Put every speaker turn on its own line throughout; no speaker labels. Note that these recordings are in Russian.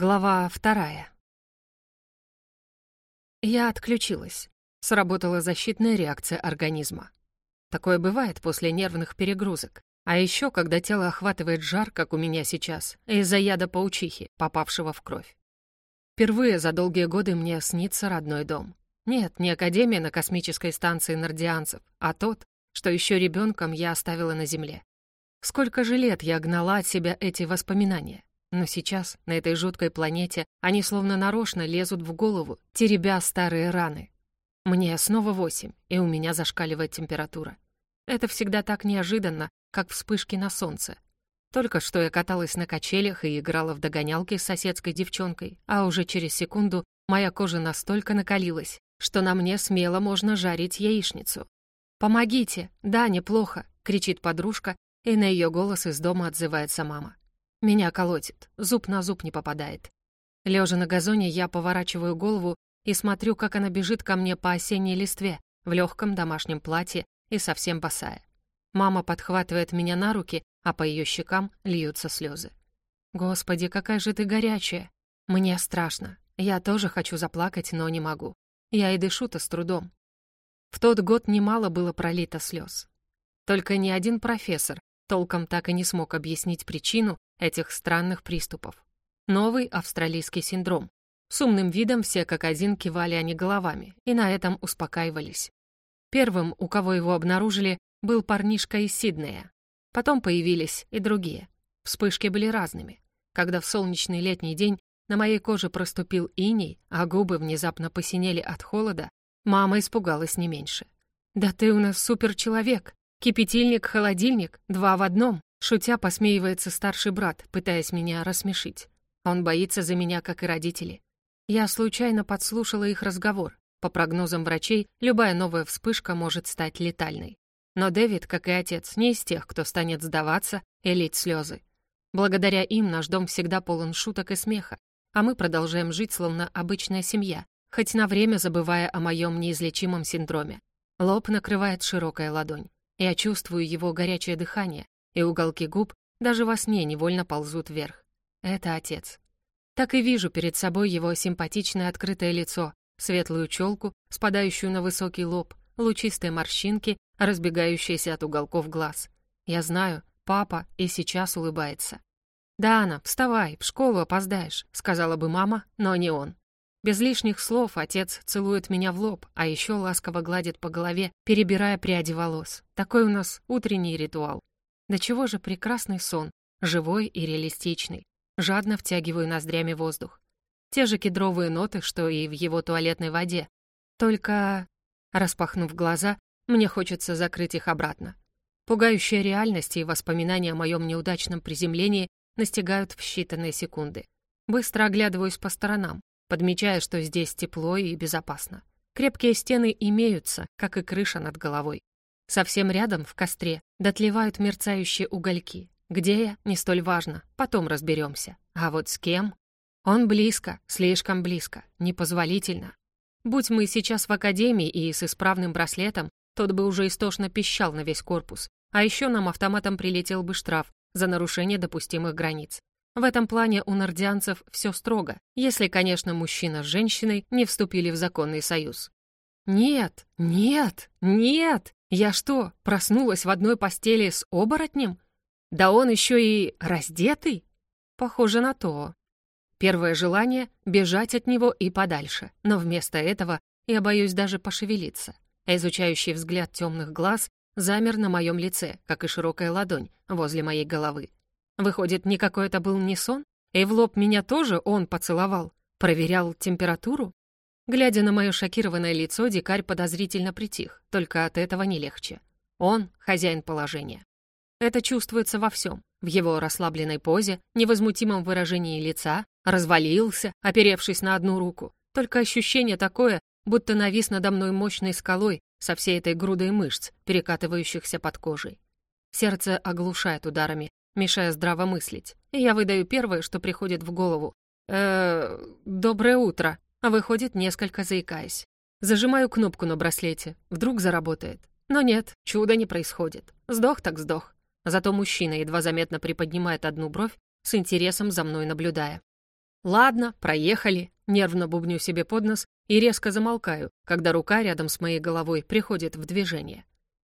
Глава вторая. Я отключилась. Сработала защитная реакция организма. Такое бывает после нервных перегрузок. А еще, когда тело охватывает жар, как у меня сейчас, из-за яда паучихи, попавшего в кровь. Впервые за долгие годы мне снится родной дом. Нет, не академия на космической станции нордианцев, а тот, что еще ребенком я оставила на Земле. Сколько же лет я гнала от себя эти воспоминания. Но сейчас, на этой жуткой планете, они словно нарочно лезут в голову, теребя старые раны. Мне снова восемь, и у меня зашкаливает температура. Это всегда так неожиданно, как вспышки на солнце. Только что я каталась на качелях и играла в догонялки с соседской девчонкой, а уже через секунду моя кожа настолько накалилась, что на мне смело можно жарить яичницу. «Помогите! Да, неплохо!» — кричит подружка, и на ее голос из дома отзывается мама. Меня колотит, зуб на зуб не попадает. Лежа на газоне, я поворачиваю голову и смотрю, как она бежит ко мне по осенней листве, в легком домашнем платье и совсем босая. Мама подхватывает меня на руки, а по ее щекам льются слезы. «Господи, какая же ты горячая!» Мне страшно. Я тоже хочу заплакать, но не могу. Я и дышу-то с трудом. В тот год немало было пролито слез. Только ни один профессор толком так и не смог объяснить причину этих странных приступов. Новый австралийский синдром. С умным видом все как один кивали они головами и на этом успокаивались. Первым, у кого его обнаружили, был парнишка из Сиднея. Потом появились и другие. Вспышки были разными. Когда в солнечный летний день на моей коже проступил иней, а губы внезапно посинели от холода, мама испугалась не меньше. «Да ты у нас суперчеловек!» Кипятильник, холодильник, два в одном. Шутя посмеивается старший брат, пытаясь меня рассмешить. Он боится за меня, как и родители. Я случайно подслушала их разговор. По прогнозам врачей, любая новая вспышка может стать летальной. Но Дэвид, как и отец, не из тех, кто станет сдаваться и лить слезы. Благодаря им наш дом всегда полон шуток и смеха, а мы продолжаем жить, словно обычная семья, хоть на время забывая о моем неизлечимом синдроме. Лоб накрывает широкая ладонь. Я чувствую его горячее дыхание, и уголки губ даже во сне невольно ползут вверх. Это отец. Так и вижу перед собой его симпатичное открытое лицо, светлую челку, спадающую на высокий лоб, лучистые морщинки, разбегающиеся от уголков глаз. Я знаю, папа и сейчас улыбается. «Дана, вставай, в школу опоздаешь», — сказала бы мама, но не он. Без лишних слов отец целует меня в лоб, а еще ласково гладит по голове, перебирая пряди волос. Такой у нас утренний ритуал. Да чего же прекрасный сон, живой и реалистичный. Жадно втягиваю ноздрями воздух. Те же кедровые ноты, что и в его туалетной воде. Только, распахнув глаза, мне хочется закрыть их обратно. Пугающая реальность и воспоминания о моем неудачном приземлении настигают в считанные секунды. Быстро оглядываюсь по сторонам подмечая, что здесь тепло и безопасно. Крепкие стены имеются, как и крыша над головой. Совсем рядом, в костре, дотлевают мерцающие угольки. Где я, не столь важно, потом разберемся. А вот с кем? Он близко, слишком близко, непозволительно. Будь мы сейчас в академии и с исправным браслетом, тот бы уже истошно пищал на весь корпус, а еще нам автоматом прилетел бы штраф за нарушение допустимых границ. В этом плане у нордианцев все строго, если, конечно, мужчина с женщиной не вступили в законный союз. «Нет, нет, нет! Я что, проснулась в одной постели с оборотнем? Да он еще и раздетый?» Похоже на то. Первое желание — бежать от него и подальше, но вместо этого я боюсь даже пошевелиться. Изучающий взгляд темных глаз замер на моем лице, как и широкая ладонь возле моей головы. Выходит, никакой это был не сон? И в лоб меня тоже он поцеловал? Проверял температуру? Глядя на мое шокированное лицо, дикарь подозрительно притих, только от этого не легче. Он — хозяин положения. Это чувствуется во всем. В его расслабленной позе, невозмутимом выражении лица, развалился, оперевшись на одну руку. Только ощущение такое, будто навис надо мной мощной скалой со всей этой грудой мышц, перекатывающихся под кожей. Сердце оглушает ударами, мешая здраво мыслить. Я выдаю первое, что приходит в голову. э доброе утро», а выходит, несколько заикаясь. Зажимаю кнопку на браслете, вдруг заработает. Но нет, чуда не происходит. Сдох так сдох. Зато мужчина едва заметно приподнимает одну бровь, с интересом за мной наблюдая. Ладно, проехали, нервно бубню себе под нос и резко замолкаю, когда рука рядом с моей головой приходит в движение.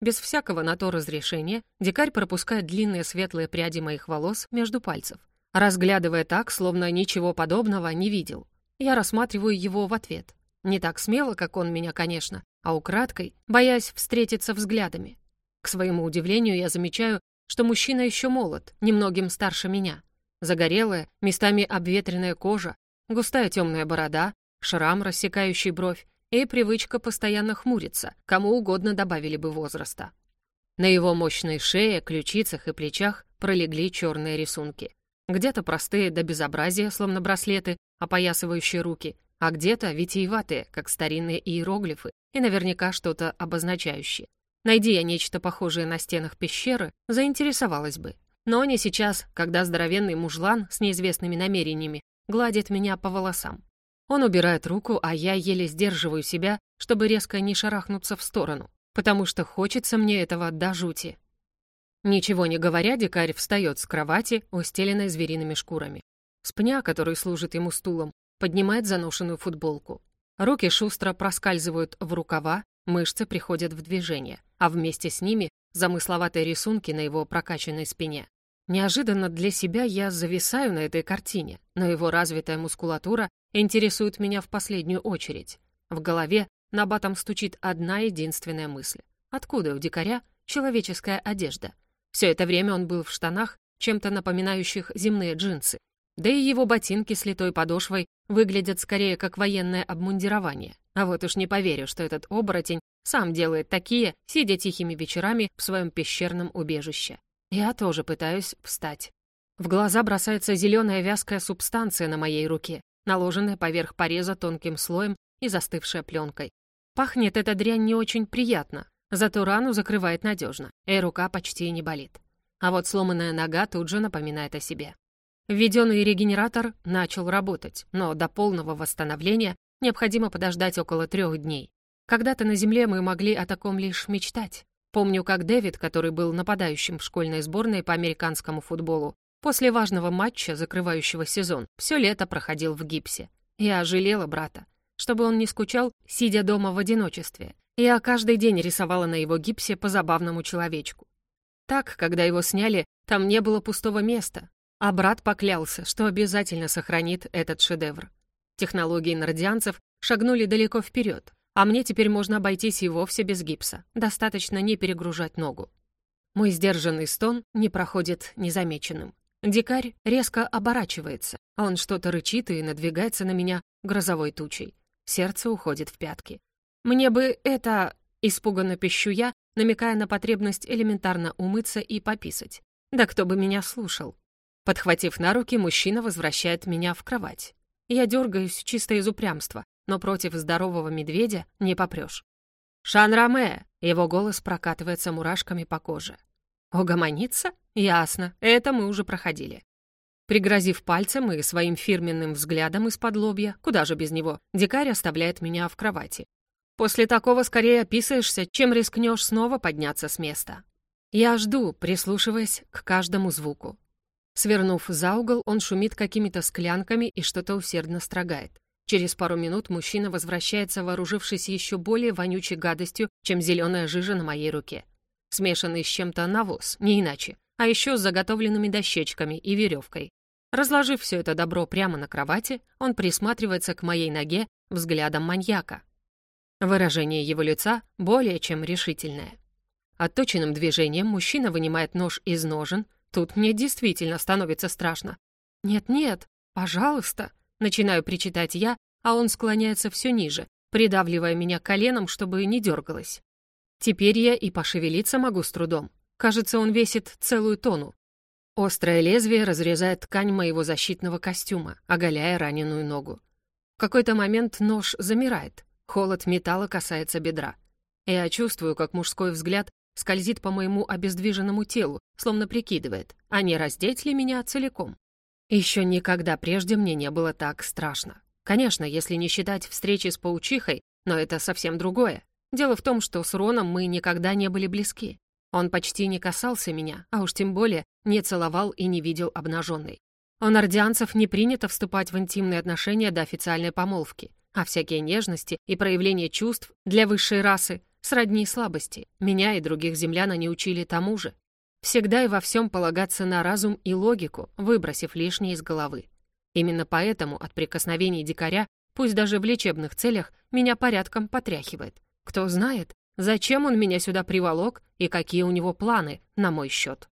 Без всякого на то разрешения дикарь пропускает длинные светлые пряди моих волос между пальцев, разглядывая так, словно ничего подобного не видел. Я рассматриваю его в ответ. Не так смело, как он меня, конечно, а украдкой, боясь встретиться взглядами. К своему удивлению, я замечаю, что мужчина еще молод, немногим старше меня. Загорелая, местами обветренная кожа, густая темная борода, шрам, рассекающий бровь, и привычка постоянно хмуриться, кому угодно добавили бы возраста. На его мощной шее, ключицах и плечах пролегли черные рисунки. Где-то простые до безобразия, словно браслеты, опоясывающие руки, а где-то витиеватые, как старинные иероглифы, и наверняка что-то обозначающее. Найди я нечто похожее на стенах пещеры, заинтересовалась бы. Но не сейчас, когда здоровенный мужлан с неизвестными намерениями гладит меня по волосам. Он убирает руку, а я еле сдерживаю себя, чтобы резко не шарахнуться в сторону, потому что хочется мне этого до жути. Ничего не говоря, дикарь встает с кровати, устеленной звериными шкурами. С пня, который служит ему стулом, поднимает заношенную футболку. Руки шустро проскальзывают в рукава, мышцы приходят в движение а вместе с ними замысловатые рисунки на его прокачанной спине. Неожиданно для себя я зависаю на этой картине, но его развитая мускулатура интересует меня в последнюю очередь. В голове на батом стучит одна единственная мысль. Откуда у дикаря человеческая одежда? Все это время он был в штанах, чем-то напоминающих земные джинсы. Да и его ботинки с литой подошвой выглядят скорее как военное обмундирование. А вот уж не поверю, что этот оборотень сам делает такие, сидя тихими вечерами в своем пещерном убежище. Я тоже пытаюсь встать. В глаза бросается зеленая вязкая субстанция на моей руке, наложенная поверх пореза тонким слоем и застывшая пленкой. Пахнет эта дрянь не очень приятно, зато рану закрывает надежно, и рука почти не болит. А вот сломанная нога тут же напоминает о себе. Введенный регенератор начал работать, но до полного восстановления необходимо подождать около трех дней. Когда-то на Земле мы могли о таком лишь мечтать. Помню, как Дэвид, который был нападающим в школьной сборной по американскому футболу, после важного матча, закрывающего сезон, все лето проходил в гипсе. Я жалела брата, чтобы он не скучал, сидя дома в одиночестве. Я каждый день рисовала на его гипсе по забавному человечку. Так, когда его сняли, там не было пустого места, а брат поклялся, что обязательно сохранит этот шедевр. Технологии нардианцев шагнули далеко вперед, а мне теперь можно обойтись и вовсе без гипса. Достаточно не перегружать ногу. Мой сдержанный стон не проходит незамеченным. Дикарь резко оборачивается, а он что-то рычит и надвигается на меня грозовой тучей. Сердце уходит в пятки. «Мне бы это...» — испуганно пищу я, намекая на потребность элементарно умыться и пописать. «Да кто бы меня слушал?» Подхватив на руки, мужчина возвращает меня в кровать. Я дергаюсь чисто из упрямства, но против здорового медведя не попрешь. «Шан-Раме!» — его голос прокатывается мурашками по коже. «Угомониться? Ясно, это мы уже проходили». Пригрозив пальцем и своим фирменным взглядом из-под лобья, куда же без него, дикарь оставляет меня в кровати. После такого скорее описываешься, чем рискнешь снова подняться с места. Я жду, прислушиваясь к каждому звуку. Свернув за угол, он шумит какими-то склянками и что-то усердно строгает. Через пару минут мужчина возвращается, вооружившись еще более вонючей гадостью, чем зеленая жижа на моей руке. Смешанный с чем-то навоз, не иначе, а еще с заготовленными дощечками и веревкой. Разложив все это добро прямо на кровати, он присматривается к моей ноге взглядом маньяка. Выражение его лица более чем решительное. Отточенным движением мужчина вынимает нож из ножен, Тут мне действительно становится страшно. «Нет-нет, пожалуйста!» Начинаю причитать я, а он склоняется все ниже, придавливая меня коленом, чтобы не дергалась. Теперь я и пошевелиться могу с трудом. Кажется, он весит целую тонну. Острое лезвие разрезает ткань моего защитного костюма, оголяя раненую ногу. В какой-то момент нож замирает, холод металла касается бедра. Я чувствую, как мужской взгляд скользит по моему обездвиженному телу, словно прикидывает, а не раздеть ли меня целиком. Еще никогда прежде мне не было так страшно. Конечно, если не считать встречи с паучихой, но это совсем другое. Дело в том, что с Роном мы никогда не были близки. Он почти не касался меня, а уж тем более не целовал и не видел обнаженной. У нордианцев не принято вступать в интимные отношения до официальной помолвки, а всякие нежности и проявления чувств для высшей расы сродни слабости. Меня и других землян они учили тому же. Всегда и во всем полагаться на разум и логику, выбросив лишнее из головы. Именно поэтому от прикосновений дикаря, пусть даже в лечебных целях, меня порядком потряхивает. Кто знает, зачем он меня сюда приволок и какие у него планы на мой счет.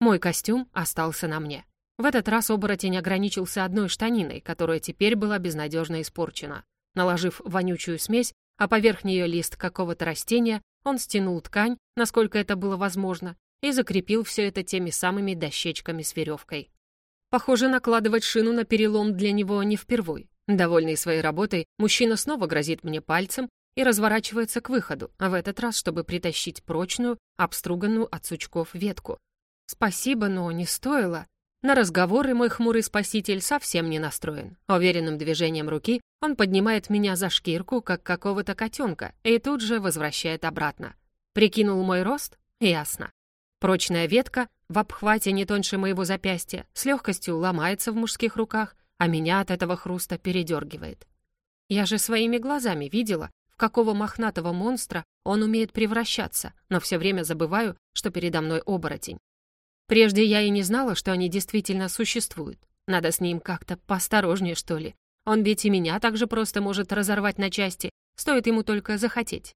Мой костюм остался на мне. В этот раз оборотень ограничился одной штаниной, которая теперь была безнадежно испорчена. Наложив вонючую смесь, а поверх нее лист какого-то растения, он стянул ткань, насколько это было возможно, и закрепил все это теми самыми дощечками с веревкой. Похоже, накладывать шину на перелом для него не впервой. Довольный своей работой, мужчина снова грозит мне пальцем и разворачивается к выходу, а в этот раз, чтобы притащить прочную, обструганную от сучков ветку. Спасибо, но не стоило. На разговоры мой хмурый спаситель совсем не настроен. Уверенным движением руки он поднимает меня за шкирку, как какого-то котенка, и тут же возвращает обратно. Прикинул мой рост? Ясно. Прочная ветка в обхвате не тоньше моего запястья с легкостью ломается в мужских руках, а меня от этого хруста передергивает. Я же своими глазами видела, в какого мохнатого монстра он умеет превращаться, но все время забываю, что передо мной оборотень. Прежде я и не знала, что они действительно существуют. Надо с ним как-то поосторожнее, что ли. Он ведь и меня так же просто может разорвать на части, стоит ему только захотеть.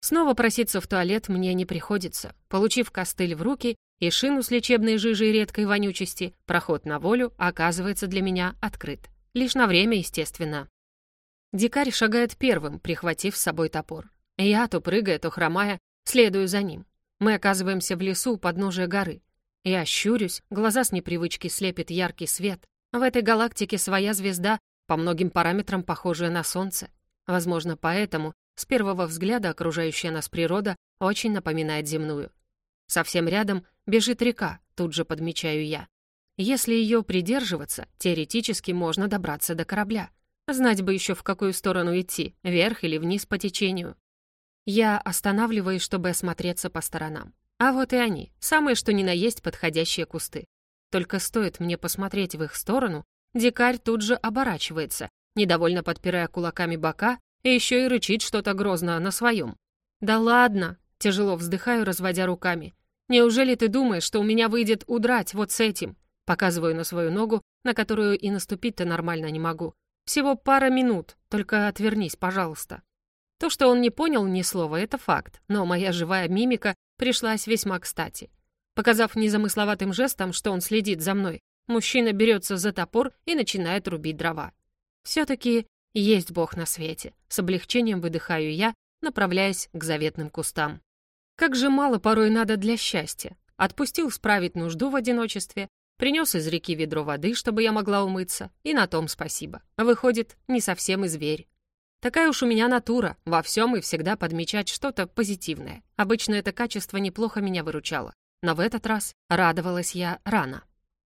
Снова проситься в туалет мне не приходится. Получив костыль в руки и шину с лечебной жижей редкой вонючести, проход на волю оказывается для меня открыт. Лишь на время, естественно. Дикарь шагает первым, прихватив с собой топор. Я, то прыгая, то хромая, следую за ним. Мы оказываемся в лесу у подножия горы. Я щурюсь, глаза с непривычки слепит яркий свет. В этой галактике своя звезда, по многим параметрам похожая на Солнце. Возможно, поэтому с первого взгляда окружающая нас природа очень напоминает земную. Совсем рядом бежит река, тут же подмечаю я. Если ее придерживаться, теоретически можно добраться до корабля. Знать бы еще в какую сторону идти, вверх или вниз по течению. Я останавливаюсь, чтобы осмотреться по сторонам. А вот и они, самые что ни на есть подходящие кусты. Только стоит мне посмотреть в их сторону, дикарь тут же оборачивается, недовольно подпирая кулаками бока, и еще и рычит что-то грозно на своем. «Да ладно!» — тяжело вздыхаю, разводя руками. «Неужели ты думаешь, что у меня выйдет удрать вот с этим?» Показываю на свою ногу, на которую и наступить-то нормально не могу. «Всего пара минут, только отвернись, пожалуйста». То, что он не понял ни слова, это факт, но моя живая мимика пришлась весьма кстати. Показав незамысловатым жестом, что он следит за мной, мужчина берется за топор и начинает рубить дрова. Все-таки есть Бог на свете. С облегчением выдыхаю я, направляясь к заветным кустам. Как же мало порой надо для счастья. Отпустил справить нужду в одиночестве, принес из реки ведро воды, чтобы я могла умыться, и на том спасибо. Выходит, не совсем и зверь. Такая уж у меня натура, во всем и всегда подмечать что-то позитивное. Обычно это качество неплохо меня выручало. Но в этот раз радовалась я рано.